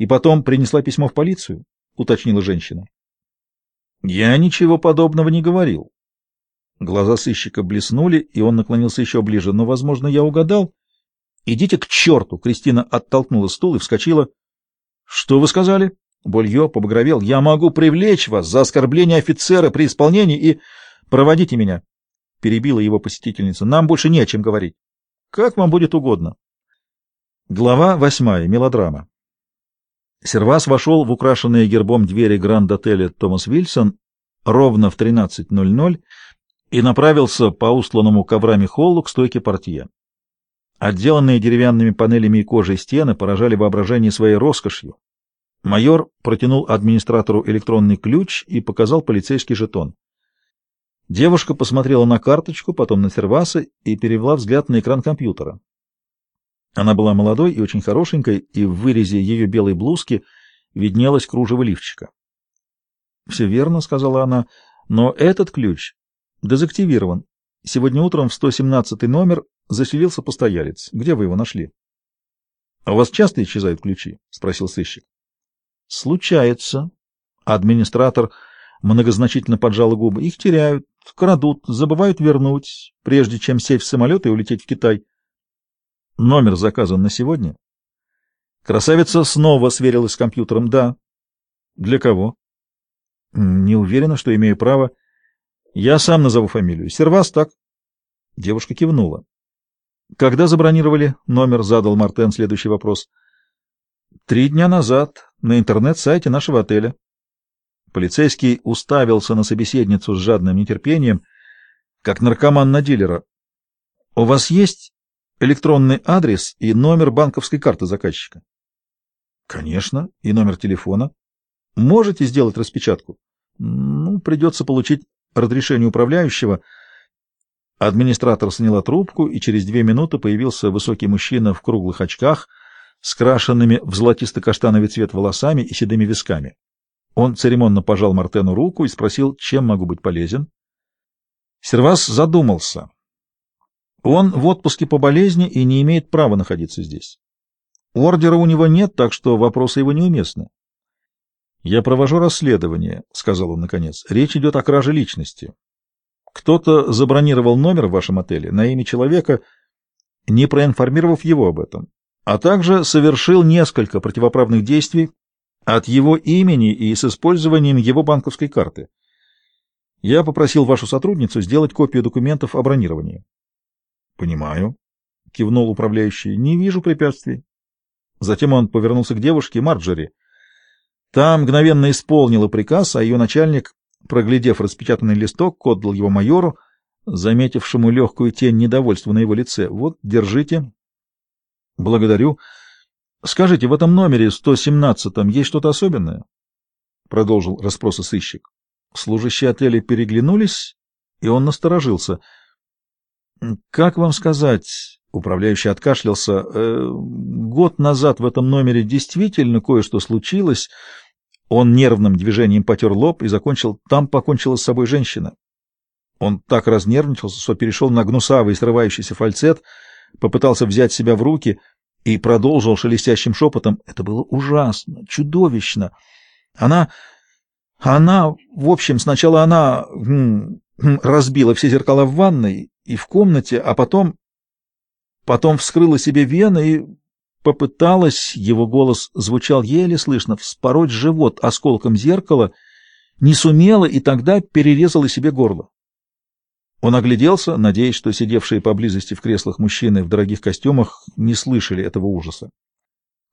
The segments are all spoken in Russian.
И потом принесла письмо в полицию, уточнила женщина. Я ничего подобного не говорил. Глаза сыщика блеснули, и он наклонился еще ближе. Но, возможно, я угадал. Идите к черту! Кристина оттолкнула стул и вскочила. Что вы сказали? Болье побагровел. Я могу привлечь вас за оскорбление офицера при исполнении и... Проводите меня. Перебила его посетительница. Нам больше не о чем говорить. Как вам будет угодно. Глава восьмая. Мелодрама. Сервас вошел в украшенные гербом двери гранд-отеля Томас Вильсон ровно в 13.00 и направился по устланному коврами холлу к стойке портье. Отделанные деревянными панелями и кожей стены поражали воображение своей роскошью. Майор протянул администратору электронный ключ и показал полицейский жетон. Девушка посмотрела на карточку, потом на серваса и перевела взгляд на экран компьютера. Она была молодой и очень хорошенькой, и в вырезе ее белой блузки виднелось кружево лифчика. — Все верно, — сказала она, — но этот ключ дезактивирован. Сегодня утром в 117 номер заселился постоялец. Где вы его нашли? — А у вас часто исчезают ключи? — спросил сыщик. — Случается. Администратор многозначительно поджал губы. Их теряют, крадут, забывают вернуть, прежде чем сесть в самолет и улететь в Китай. Номер заказан на сегодня? Красавица снова сверилась с компьютером. Да. Для кого? Не уверена, что имею право. Я сам назову фамилию. Сервас, так? Девушка кивнула. Когда забронировали номер, задал Мартен следующий вопрос. Три дня назад на интернет-сайте нашего отеля. Полицейский уставился на собеседницу с жадным нетерпением, как наркоман на дилера. — У вас есть электронный адрес и номер банковской карты заказчика? — Конечно, и номер телефона. — Можете сделать распечатку? — Ну, придется получить разрешение управляющего. Администратор сняла трубку, и через две минуты появился высокий мужчина в круглых очках, скрашенными в золотисто-каштановый цвет волосами и седыми висками. Он церемонно пожал Мартену руку и спросил, чем могу быть полезен. Сервас задумался. Он в отпуске по болезни и не имеет права находиться здесь. Ордера у него нет, так что вопросы его неуместны. «Я провожу расследование», — сказал он наконец. «Речь идет о краже личности. Кто-то забронировал номер в вашем отеле на имя человека, не проинформировав его об этом, а также совершил несколько противоправных действий от его имени и с использованием его банковской карты. Я попросил вашу сотрудницу сделать копию документов о бронировании. — Понимаю, — кивнул управляющий. — Не вижу препятствий. Затем он повернулся к девушке Марджери. Та мгновенно исполнила приказ, а ее начальник, проглядев распечатанный листок, отдал его майору, заметившему легкую тень недовольства на его лице. — Вот, держите. — Благодарю. — Скажите, в этом номере 117-м есть что-то особенное? Продолжил расспросы сыщик. Служащие отеля переглянулись, и он насторожился. Как вам сказать? Управляющий откашлялся. Э, год назад в этом номере действительно кое-что случилось. Он нервным движением потер лоб и закончил. Там покончила с собой женщина. Он так разнервничался, что перешел на гнусавый срывающийся фальцет, попытался взять себя в руки — и продолжил шелестящим шепотом. Это было ужасно, чудовищно. Она... Она... В общем, сначала она разбила все зеркала в ванной и в комнате, а потом... Потом вскрыла себе вены и попыталась, его голос звучал еле слышно, вспороть живот осколком зеркала, не сумела и тогда перерезала себе горло. Он огляделся, надеясь, что сидевшие поблизости в креслах мужчины в дорогих костюмах не слышали этого ужаса.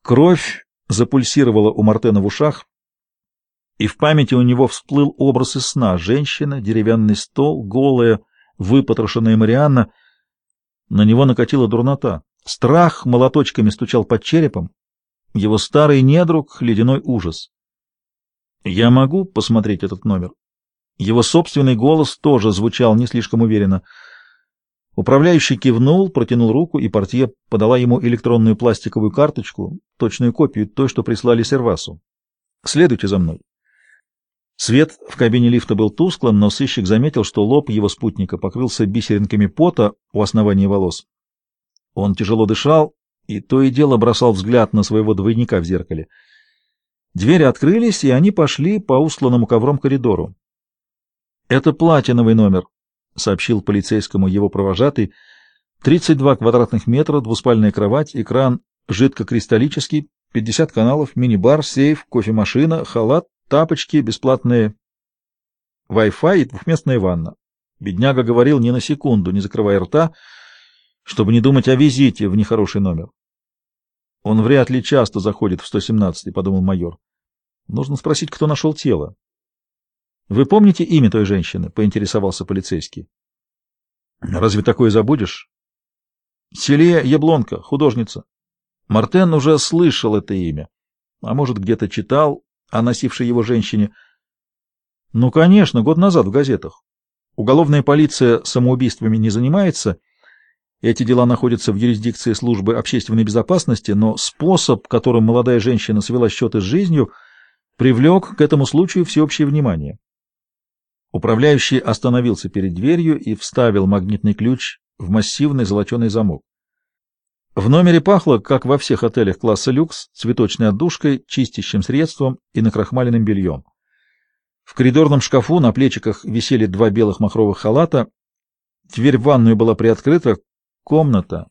Кровь запульсировала у Мартена в ушах, и в памяти у него всплыл образ из сна — женщина, деревянный стол, голая, выпотрошенная Марианна. На него накатила дурнота. Страх молоточками стучал под черепом. Его старый недруг — ледяной ужас. «Я могу посмотреть этот номер?» Его собственный голос тоже звучал не слишком уверенно. Управляющий кивнул, протянул руку, и портье подала ему электронную пластиковую карточку, точную копию той, что прислали Сервасу. «Следуйте за мной». Свет в кабине лифта был тусклым, но сыщик заметил, что лоб его спутника покрылся бисеринками пота у основания волос. Он тяжело дышал и то и дело бросал взгляд на своего двойника в зеркале. Двери открылись, и они пошли по устланному ковром коридору. «Это платиновый номер», — сообщил полицейскому его провожатый. «32 квадратных метра, двуспальная кровать, экран жидкокристаллический, 50 каналов, мини-бар, сейф, кофемашина, халат, тапочки, бесплатные Wi-Fi и двухместная ванна. Бедняга говорил ни на секунду, не закрывая рта, чтобы не думать о визите в нехороший номер. Он вряд ли часто заходит в 117 подумал майор. Нужно спросить, кто нашел тело. Вы помните имя той женщины? поинтересовался полицейский. Разве такое забудешь? Селия Яблонка, художница. Мартен уже слышал это имя, а может, где-то читал о носившей его женщине. Ну, конечно, год назад в газетах. Уголовная полиция самоубийствами не занимается. Эти дела находятся в юрисдикции службы общественной безопасности, но способ, которым молодая женщина свела счеты с жизнью, привлек к этому случаю всеобщее внимание. Управляющий остановился перед дверью и вставил магнитный ключ в массивный золоченый замок. В номере пахло, как во всех отелях класса люкс, цветочной отдушкой, чистящим средством и накрахмаленным бельем. В коридорном шкафу на плечиках висели два белых махровых халата. Дверь в ванную была приоткрыта. Комната.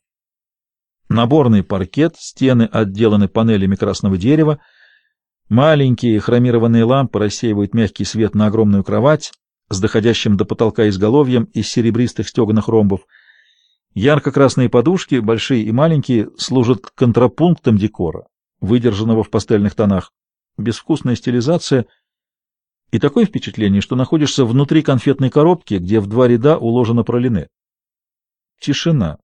Наборный паркет, стены отделаны панелями красного дерева. Маленькие хромированные лампы рассеивают мягкий свет на огромную кровать с доходящим до потолка изголовьем из серебристых стеганых ромбов — Ярко-красные подушки, большие и маленькие, служат контрапунктом декора, выдержанного в пастельных тонах. Безвкусная стилизация и такое впечатление, что находишься внутри конфетной коробки, где в два ряда уложено пролине. Тишина.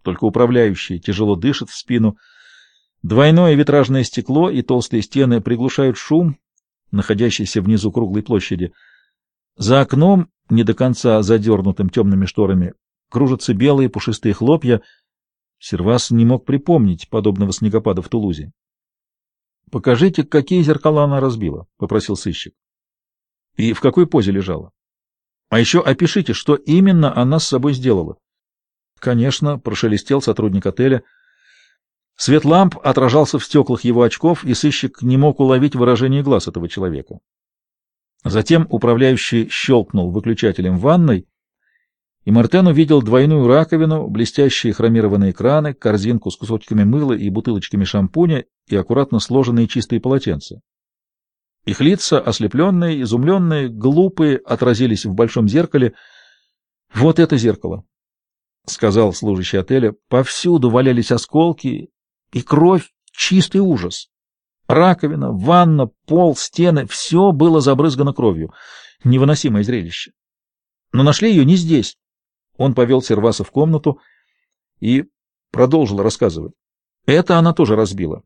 Только управляющий тяжело дышит в спину. Двойное витражное стекло и толстые стены приглушают шум, находящийся внизу круглой площади. За окном, не до конца задернутым темными шторами, кружатся белые пушистые хлопья. Сервас не мог припомнить подобного снегопада в Тулузе. — Покажите, какие зеркала она разбила, — попросил сыщик. — И в какой позе лежала. А еще опишите, что именно она с собой сделала. — Конечно, — прошелестел сотрудник отеля. Свет ламп отражался в стеклах его очков, и сыщик не мог уловить выражение глаз этого человека. Затем управляющий щелкнул выключателем в ванной, и Мартен увидел двойную раковину, блестящие хромированные краны, корзинку с кусочками мыла и бутылочками шампуня и аккуратно сложенные чистые полотенца. Их лица, ослепленные, изумленные, глупые, отразились в большом зеркале. «Вот это зеркало!» — сказал служащий отеля. «Повсюду валялись осколки и кровь, чистый ужас. Раковина, ванна, пол, стены — все было забрызгано кровью. Невыносимое зрелище. Но нашли ее не здесь, он повел Серваса в комнату и продолжил рассказывать. Это она тоже разбила.